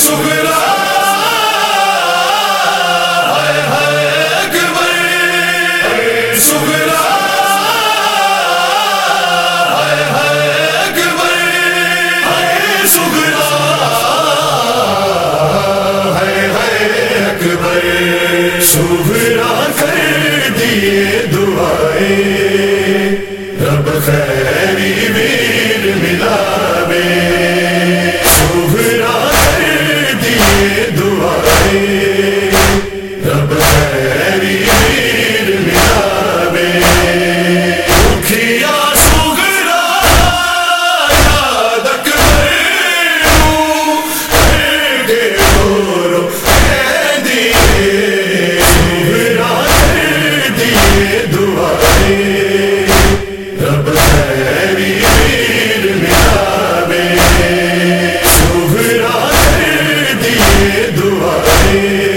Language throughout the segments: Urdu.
سبرا کر دیے دعائیں رب خیری ویر Hare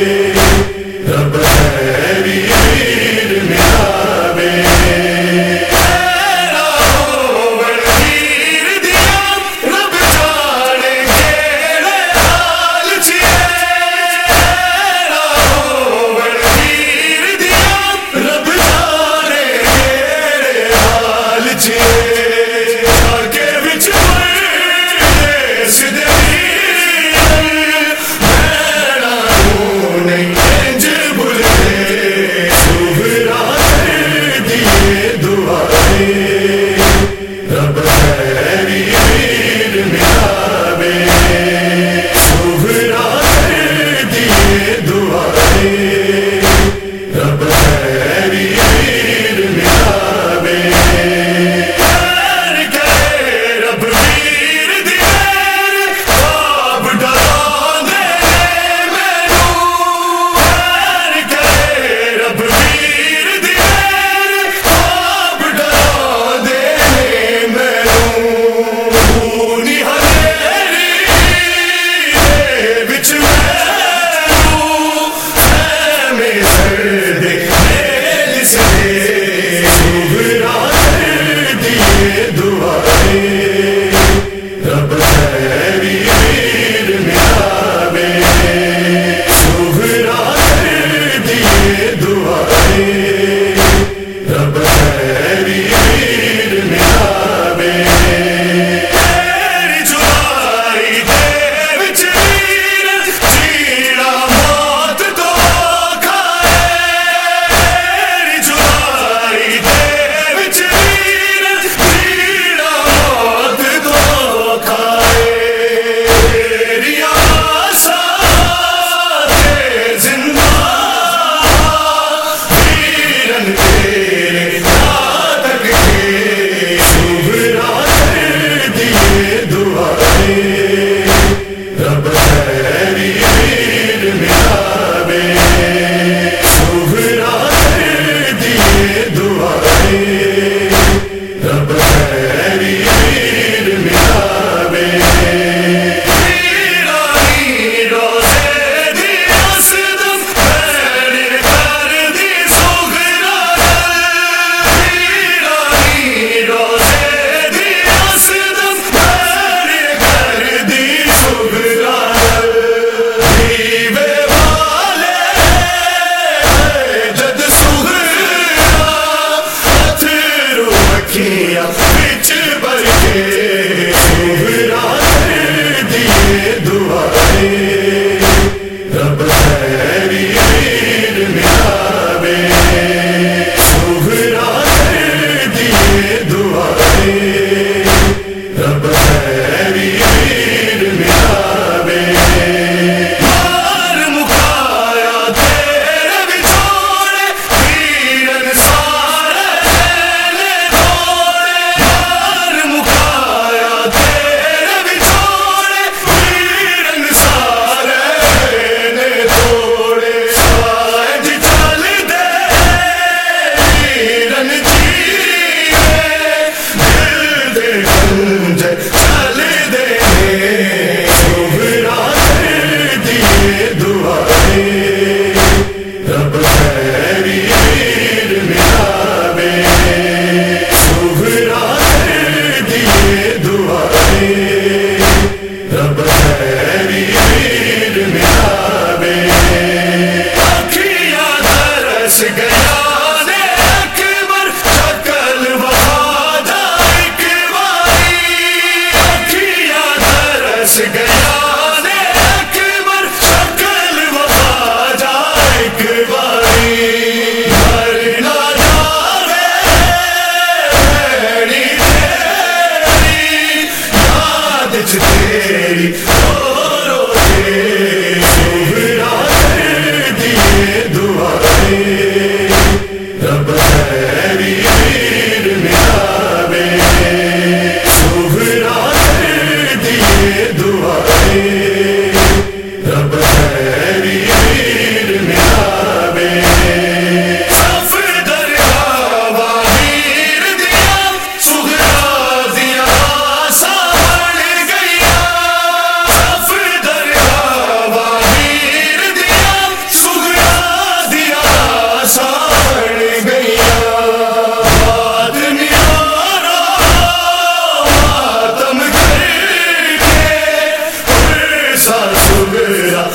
گرا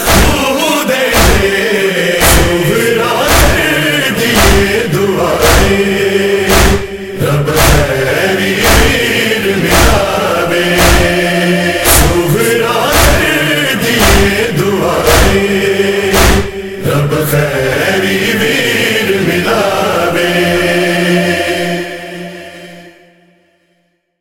دے دے